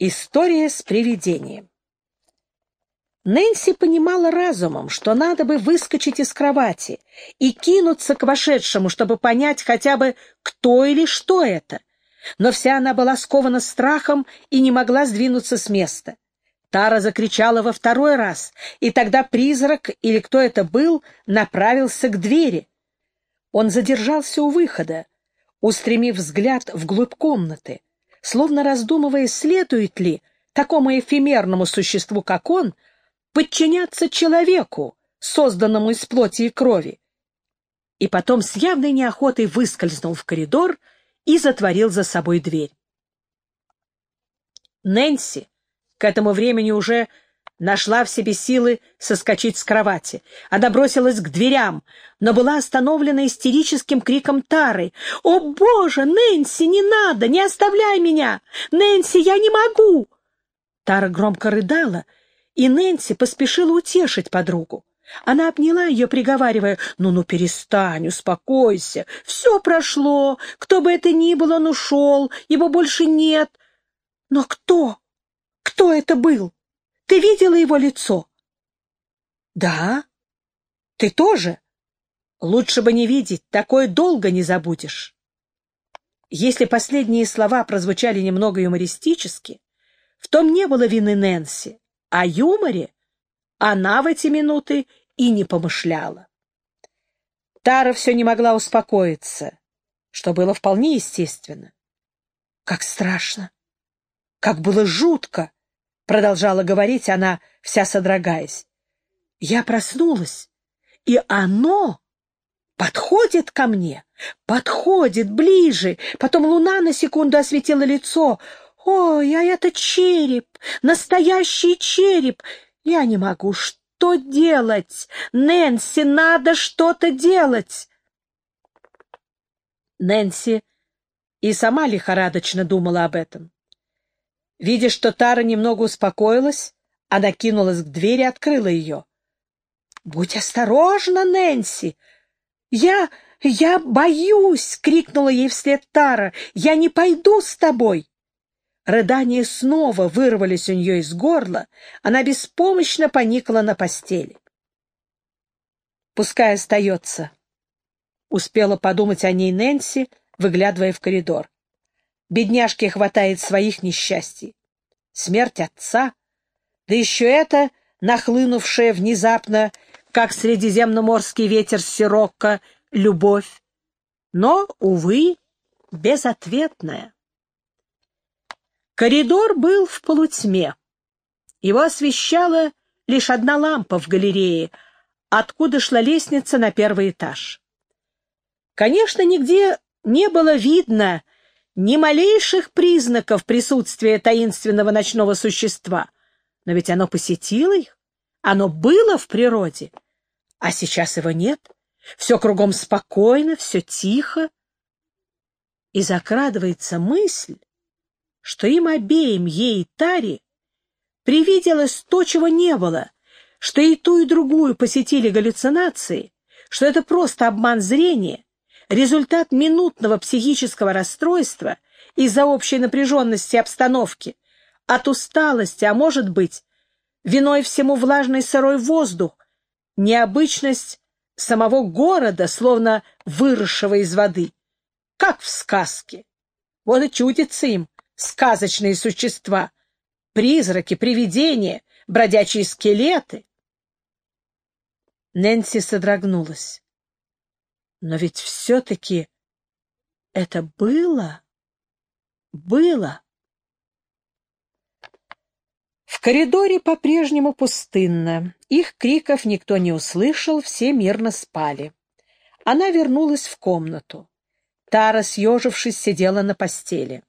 История с привидением. Нэнси понимала разумом, что надо бы выскочить из кровати и кинуться к вошедшему, чтобы понять хотя бы, кто или что это. Но вся она была скована страхом и не могла сдвинуться с места. Тара закричала во второй раз, и тогда призрак, или кто это был, направился к двери. Он задержался у выхода, устремив взгляд вглубь комнаты словно раздумывая, следует ли такому эфемерному существу, как он, подчиняться человеку, созданному из плоти и крови. И потом с явной неохотой выскользнул в коридор и затворил за собой дверь. Нэнси к этому времени уже нашла в себе силы соскочить с кровати. Она бросилась к дверям, но была остановлена истерическим криком Тары. «О, Боже, Нэнси, не надо! Не оставляй меня! Нэнси, я не могу!» Тара громко рыдала, и Нэнси поспешила утешить подругу. Она обняла ее, приговаривая, «Ну-ну, перестань, успокойся, все прошло, кто бы это ни был, он ушел, его больше нет». «Но кто? Кто это был?» Ты видела его лицо? Да. Ты тоже? Лучше бы не видеть, такое долго не забудешь. Если последние слова прозвучали немного юмористически, в том не было вины Нэнси, а юморе она в эти минуты и не помышляла. Тара все не могла успокоиться, что было вполне естественно. Как страшно! Как было жутко! — продолжала говорить она, вся содрогаясь. «Я проснулась, и оно подходит ко мне, подходит ближе, потом луна на секунду осветила лицо. Ой, а это череп, настоящий череп! Я не могу, что делать? Нэнси, надо что-то делать!» Нэнси и сама лихорадочно думала об этом. Видя, что Тара немного успокоилась, она кинулась к двери и открыла ее. — Будь осторожна, Нэнси! Я... я боюсь! — крикнула ей вслед Тара. — Я не пойду с тобой! Рыдания снова вырвались у нее из горла, она беспомощно поникла на постели. «Пускай остается», — успела подумать о ней Нэнси, выглядывая в коридор. Бедняжке хватает своих несчастий. Смерть отца, да еще это, нахлынувшая внезапно, как средиземноморский ветер сирокко, любовь. Но, увы, безответная. Коридор был в полутьме. Его освещала лишь одна лампа в галерее, откуда шла лестница на первый этаж. Конечно, нигде не было видно ни малейших признаков присутствия таинственного ночного существа. Но ведь оно посетило их, оно было в природе, а сейчас его нет. Все кругом спокойно, все тихо. И закрадывается мысль, что им обеим, ей и Таре, привиделось то, чего не было, что и ту, и другую посетили галлюцинации, что это просто обман зрения, результат минутного психического расстройства из-за общей напряженности обстановки, от усталости, а может быть, виной всему влажный сырой воздух, необычность самого города, словно выросшего из воды, как в сказке. Вот и чудятся им сказочные существа, призраки, привидения, бродячие скелеты. Нэнси содрогнулась. Но ведь все-таки это было, было. В коридоре по-прежнему пустынно. Их криков никто не услышал, все мирно спали. Она вернулась в комнату. Тара, съежившись, сидела на постели.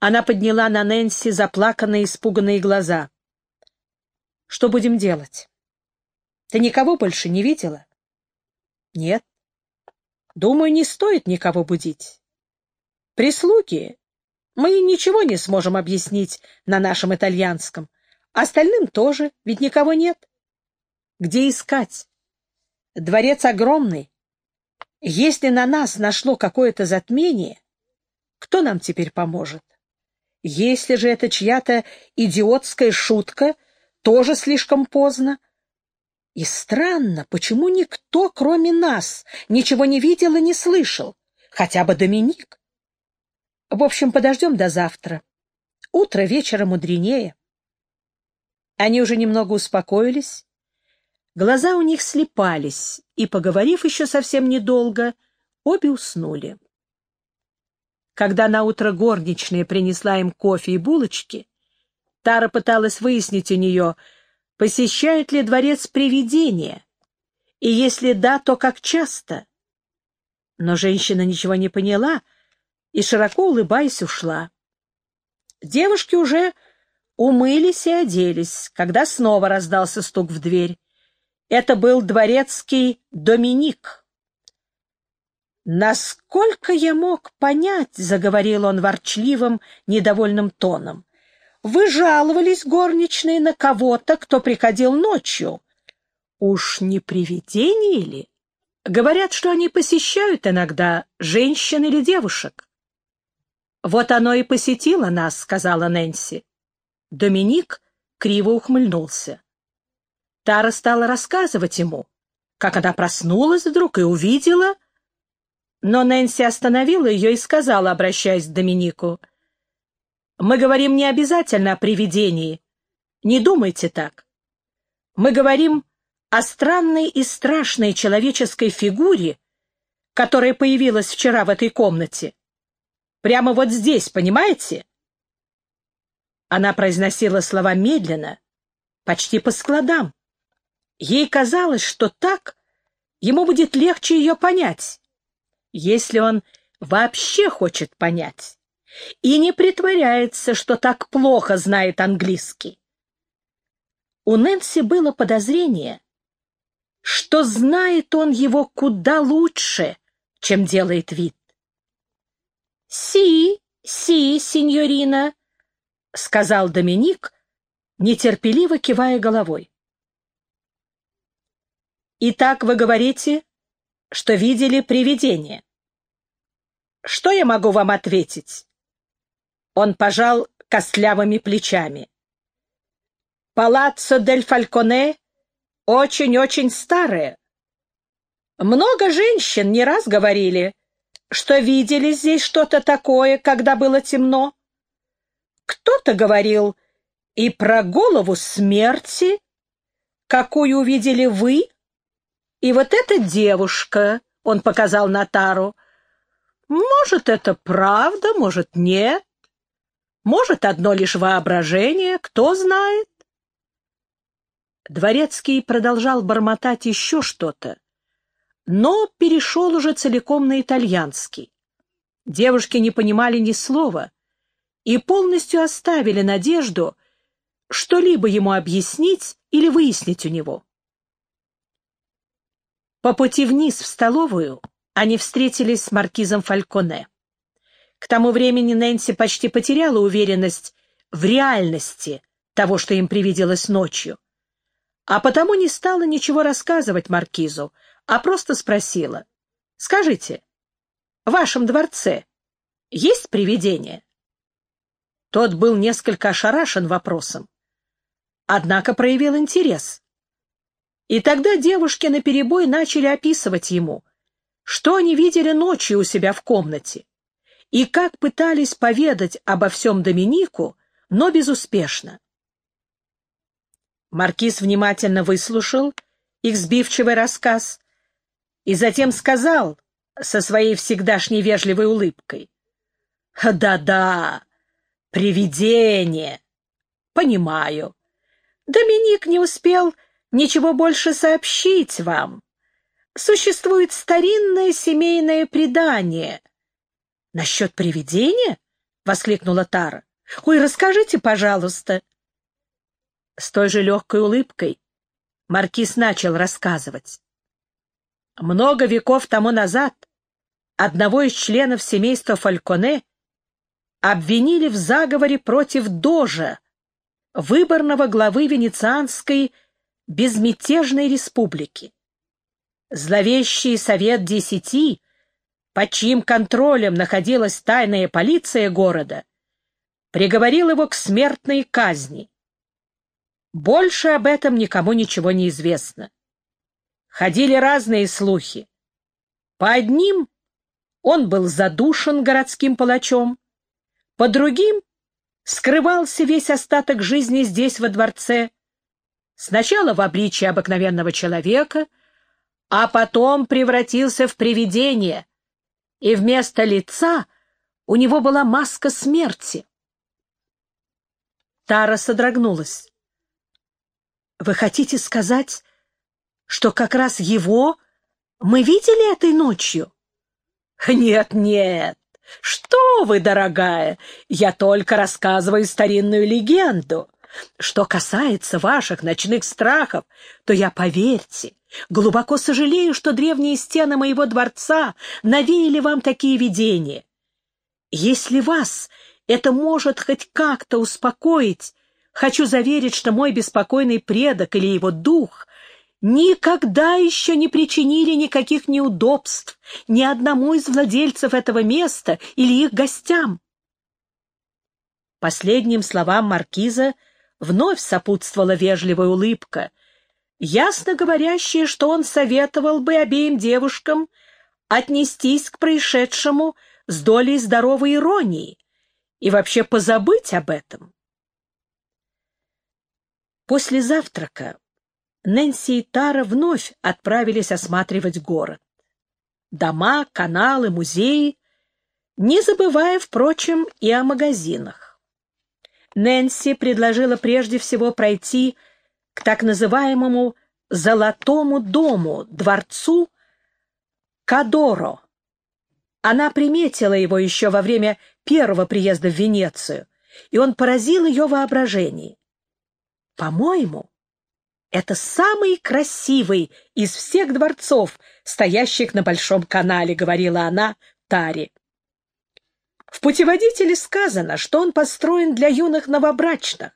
Она подняла на Нэнси заплаканные, испуганные глаза. «Что будем делать? Ты никого больше не видела?» Нет. Думаю, не стоит никого будить. Прислуги мы ничего не сможем объяснить на нашем итальянском. Остальным тоже, ведь никого нет. Где искать? Дворец огромный. Если на нас нашло какое-то затмение, кто нам теперь поможет? Если же это чья-то идиотская шутка, тоже слишком поздно. И странно, почему никто, кроме нас, ничего не видел и не слышал, хотя бы Доминик. В общем, подождем до завтра. Утро вечера мудренее. Они уже немного успокоились. Глаза у них слепались, и, поговорив еще совсем недолго, обе уснули. Когда наутро горничная принесла им кофе и булочки, Тара пыталась выяснить у нее, посещает ли дворец привидения, и если да, то как часто. Но женщина ничего не поняла и, широко улыбаясь, ушла. Девушки уже умылись и оделись, когда снова раздался стук в дверь. Это был дворецкий Доминик. «Насколько я мог понять», — заговорил он ворчливым, недовольным тоном, — «вы жаловались, горничные, на кого-то, кто приходил ночью. Уж не привидение ли? Говорят, что они посещают иногда женщин или девушек». «Вот оно и посетило нас», — сказала Нэнси. Доминик криво ухмыльнулся. Тара стала рассказывать ему, как она проснулась вдруг и увидела, но Нэнси остановила ее и сказала, обращаясь к Доминику, «Мы говорим не обязательно о привидении. Не думайте так. Мы говорим о странной и страшной человеческой фигуре, которая появилась вчера в этой комнате. Прямо вот здесь, понимаете?» Она произносила слова медленно, почти по складам. Ей казалось, что так ему будет легче ее понять если он вообще хочет понять и не притворяется, что так плохо знает английский. У Нэнси было подозрение, что знает он его куда лучше, чем делает вид. «Си, си, сеньорина», — сказал Доминик, нетерпеливо кивая головой. «Итак, вы говорите, что видели привидение. Что я могу вам ответить? Он пожал костлявыми плечами. Палаццо дель Фальконе очень-очень старое. Много женщин не раз говорили, что видели здесь что-то такое, когда было темно. Кто-то говорил и про голову смерти, какую увидели вы, и вот эта девушка, он показал Натару, может, это правда, может, нет. Может, одно лишь воображение, кто знает. Дворецкий продолжал бормотать еще что-то, но перешел уже целиком на итальянский. Девушки не понимали ни слова и полностью оставили надежду что-либо ему объяснить или выяснить у него. По пути вниз в столовую они встретились с маркизом Фальконе. К тому времени Нэнси почти потеряла уверенность в реальности того, что им привиделось ночью, а потому не стала ничего рассказывать маркизу, а просто спросила, «Скажите, в вашем дворце есть привидение?» Тот был несколько ошарашен вопросом, однако проявил интерес. И тогда девушки наперебой начали описывать ему, что они видели ночью у себя в комнате, и как пытались поведать обо всем Доминику, но безуспешно. Маркиз внимательно выслушал их сбивчивый рассказ и затем сказал со своей всегдашней вежливой улыбкой. «Да-да, привидение. Понимаю. Доминик не успел ничего больше сообщить вам. Существует старинное семейное предание. — Насчет привидения? — воскликнула Тара. — Ой, расскажите, пожалуйста. С той же легкой улыбкой Маркиз начал рассказывать. Много веков тому назад одного из членов семейства Фальконе обвинили в заговоре против Дожа, выборного главы Венецианской безмятежной республики. Зловещий Совет Десяти, под чьим контролем находилась тайная полиция города, приговорил его к смертной казни. Больше об этом никому ничего не известно. Ходили разные слухи. По одним он был задушен городским палачом, по другим скрывался весь остаток жизни здесь, во дворце, сначала в обличии обыкновенного человека, а потом превратился в привидение, и вместо лица у него была маска смерти. Тара содрогнулась. «Вы хотите сказать, что как раз его мы видели этой ночью?» «Нет, нет, что вы, дорогая, я только рассказываю старинную легенду. Что касается ваших ночных страхов, то я, поверьте, глубоко сожалею, что древние стены моего дворца навеяли вам такие видения. Если вас это может хоть как-то успокоить, хочу заверить, что мой беспокойный предок или его дух никогда еще не причинили никаких неудобств ни одному из владельцев этого места или их гостям. Последним словам маркиза вновь сопутствовала вежливая улыбка, ясно говорящая, что он советовал бы обеим девушкам отнестись к происшедшему с долей здоровой иронии и вообще позабыть об этом. После завтрака Нэнси и Тара вновь отправились осматривать город. Дома, каналы, музеи, не забывая, впрочем, и о магазинах. Нэнси предложила прежде всего пройти к так называемому «золотому дому», дворцу Кадоро. Она приметила его еще во время первого приезда в Венецию, и он поразил ее воображение. По-моему, это самый красивый из всех дворцов, стоящих на Большом канале, говорила она Таре. В путеводителе сказано, что он построен для юных новобрачных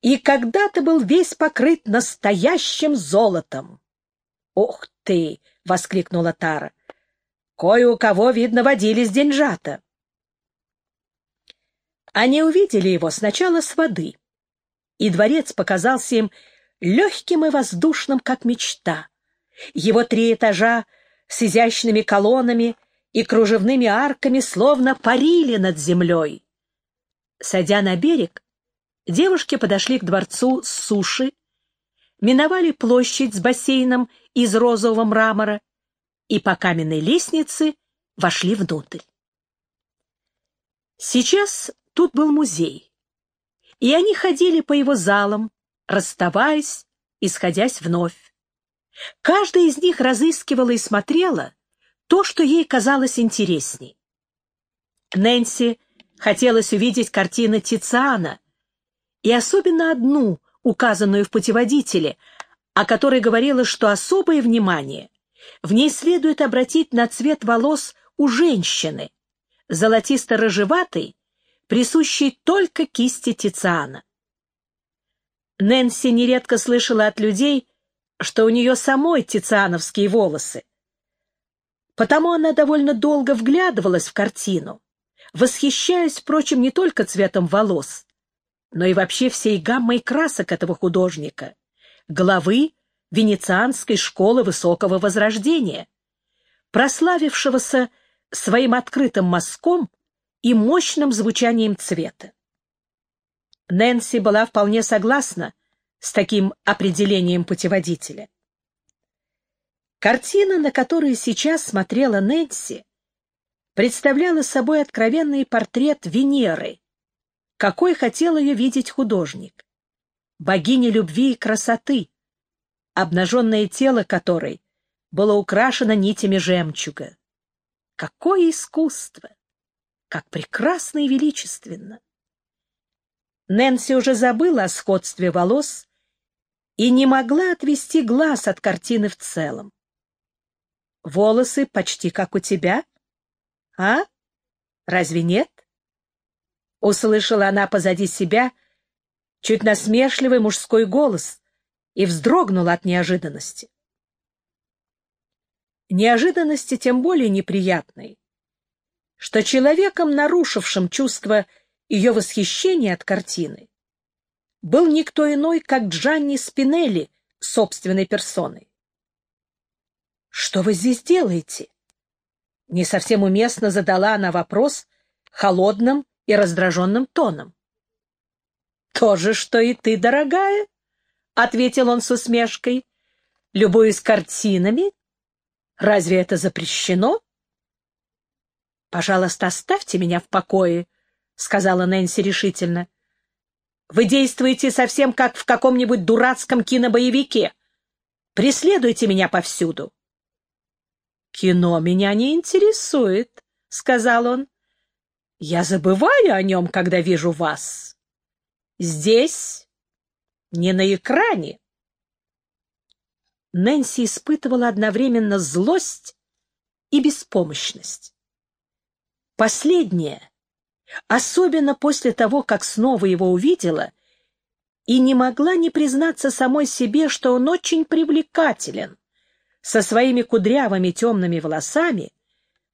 и когда-то был весь покрыт настоящим золотом. «Ух ты!» — воскликнула Тара. «Кое у кого, видно, водились деньжата». Они увидели его сначала с воды, и дворец показался им легким и воздушным, как мечта. Его три этажа с изящными колоннами и кружевными арками словно парили над землей. Сойдя на берег, девушки подошли к дворцу с суши, миновали площадь с бассейном из розового мрамора и по каменной лестнице вошли внутрь. Сейчас тут был музей, и они ходили по его залам, расставаясь и сходясь вновь. Каждая из них разыскивала и смотрела то, что ей казалось интересней. Нэнси хотелось увидеть картины Тициана, и особенно одну, указанную в путеводителе, о которой говорилось, что особое внимание в ней следует обратить на цвет волос у женщины, золотисто-рыжеватый, присущий только кисти Тициана. Нэнси нередко слышала от людей, что у нее самой тициановские волосы. Потому она довольно долго вглядывалась в картину, восхищаясь, впрочем, не только цветом волос, но и вообще всей гаммой красок этого художника, главы Венецианской школы высокого возрождения, прославившегося своим открытым мазком и мощным звучанием цвета. Нэнси была вполне согласна с таким определением путеводителя. Картина, на которую сейчас смотрела Нэнси, представляла собой откровенный портрет Венеры, какой хотел ее видеть художник, богини любви и красоты, обнаженное тело которой было украшено нитями жемчуга. Какое искусство! Как прекрасно и величественно! Нэнси уже забыла о сходстве волос и не могла отвести глаз от картины в целом. «Волосы почти как у тебя? А? Разве нет?» Услышала она позади себя чуть насмешливый мужской голос и вздрогнула от неожиданности. Неожиданности тем более неприятной, что человеком, нарушившим чувство ее восхищение от картины был никто иной, как Джанни Спинелли собственной персоной. «Что вы здесь делаете?» Не совсем уместно задала она вопрос холодным и раздраженным тоном. «То же, что и ты, дорогая», — ответил он с усмешкой. «Любуюсь картинами. Разве это запрещено?» «Пожалуйста, оставьте меня в покое», — сказала Нэнси решительно. «Вы действуете совсем как в каком-нибудь дурацком кинобоевике. Преследуйте меня повсюду». «Кино меня не интересует», — сказал он. «Я забываю о нем, когда вижу вас. Здесь, не на экране». Нэнси испытывала одновременно злость и беспомощность. Последнее, особенно после того, как снова его увидела, и не могла не признаться самой себе, что он очень привлекателен, со своими кудрявыми темными волосами,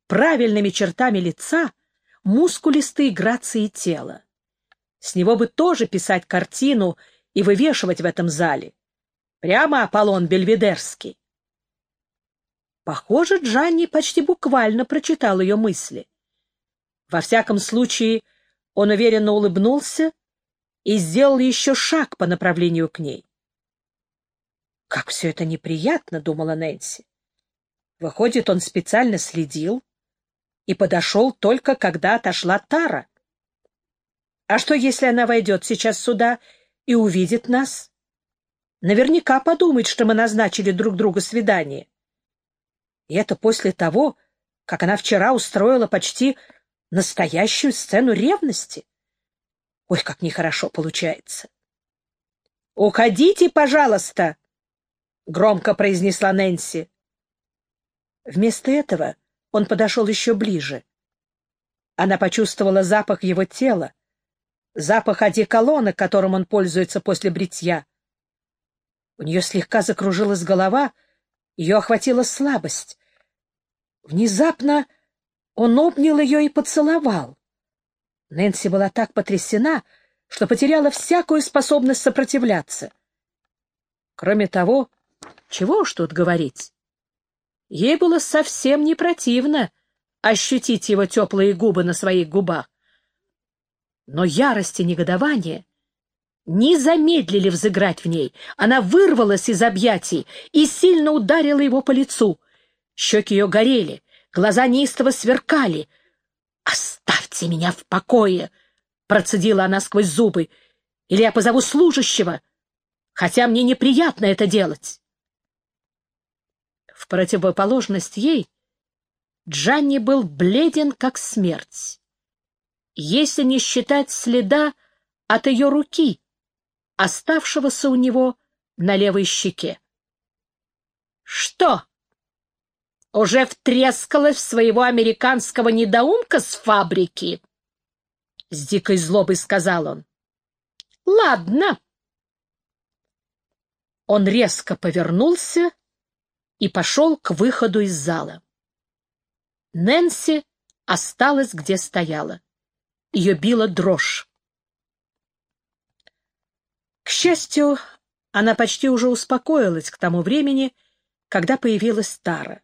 правильными чертами лица, мускулистой грацией тела. С него бы тоже писать картину и вывешивать в этом зале. Прямо Аполлон Бельведерский. Похоже, Джанни почти буквально прочитал ее мысли. Во всяком случае, он уверенно улыбнулся и сделал еще шаг по направлению к ней. «Как все это неприятно!» — думала Нэнси. Выходит, он специально следил и подошел только, когда отошла Тара. А что, если она войдет сейчас сюда и увидит нас? Наверняка подумает, что мы назначили друг другу свидание. И это после того, как она вчера устроила почти настоящую сцену ревности. Ой, как нехорошо получается. «Уходите, пожалуйста!» — громко произнесла Нэнси. Вместо этого он подошел еще ближе. Она почувствовала запах его тела, запах одеколона, которым он пользуется после бритья. У нее слегка закружилась голова, ее охватила слабость. Внезапно он обнял ее и поцеловал. Нэнси была так потрясена, что потеряла всякую способность сопротивляться. Кроме того, чего уж тут говорить, ей было совсем не противно ощутить его теплые губы на своих губах. Но ярость и негодование не замедлили взыграть в ней. Она вырвалась из объятий и сильно ударила его по лицу. Щеки ее горели, Глаза неистово сверкали. «Оставьте меня в покое!» — процедила она сквозь зубы. «Или я позову служащего, хотя мне неприятно это делать». В противоположность ей Джанни был бледен, как смерть. Если не считать следа от ее руки, оставшегося у него на левой щеке. «Что?» уже втрескалась в своего американского недоумка с фабрики? — с дикой злобой сказал он. — Ладно. Он резко повернулся и пошел к выходу из зала. Нэнси осталась, где стояла. Ее била дрожь. К счастью, она почти уже успокоилась к тому времени, когда появилась Тара.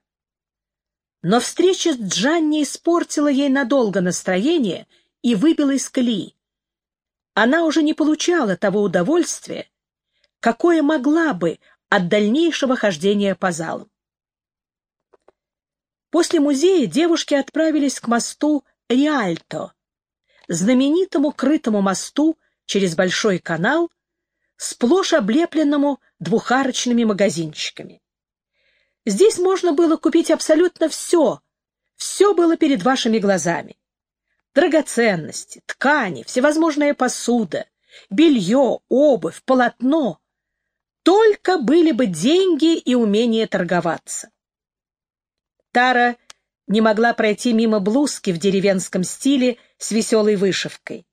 Но встреча с Джанни испортила ей надолго настроение и выбила из колеи. Она уже не получала того удовольствия, какое могла бы от дальнейшего хождения по залам. После музея девушки отправились к мосту Риальто, знаменитому крытому мосту через Большой канал, сплошь облепленному двухарочными магазинчиками. Здесь можно было купить абсолютно все. Все было перед вашими глазами. Драгоценности, ткани, всевозможная посуда, белье, обувь, полотно. Только были бы деньги и умение торговаться. Тара не могла пройти мимо блузки в деревенском стиле с веселой вышивкой.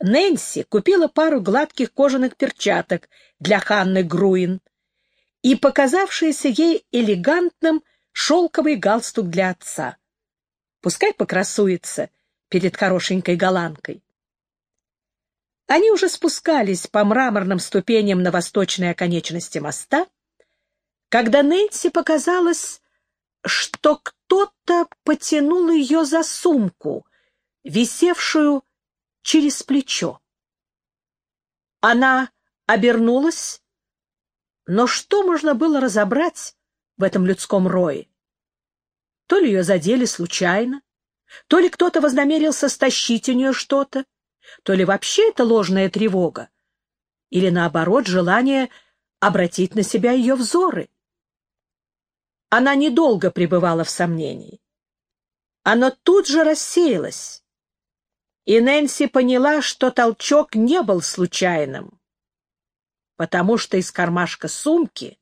Нэнси купила пару гладких кожаных перчаток для Ханны Груин, и показавшийся ей элегантным шелковый галстук для отца. Пускай покрасуется перед хорошенькой голландкой. Они уже спускались по мраморным ступеням на восточной оконечности моста, когда Нэнси показалось, что кто-то потянул ее за сумку, висевшую через плечо. Она обернулась, но что можно было разобрать в этом людском рое? То ли ее задели случайно, то ли кто-то вознамерился стащить у нее что-то, то ли вообще это ложная тревога, или, наоборот, желание обратить на себя ее взоры. Она недолго пребывала в сомнении. Оно тут же рассеялось, и Нэнси поняла, что толчок не был случайным, потому что из кармашка сумки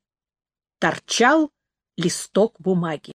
торчал листок бумаги.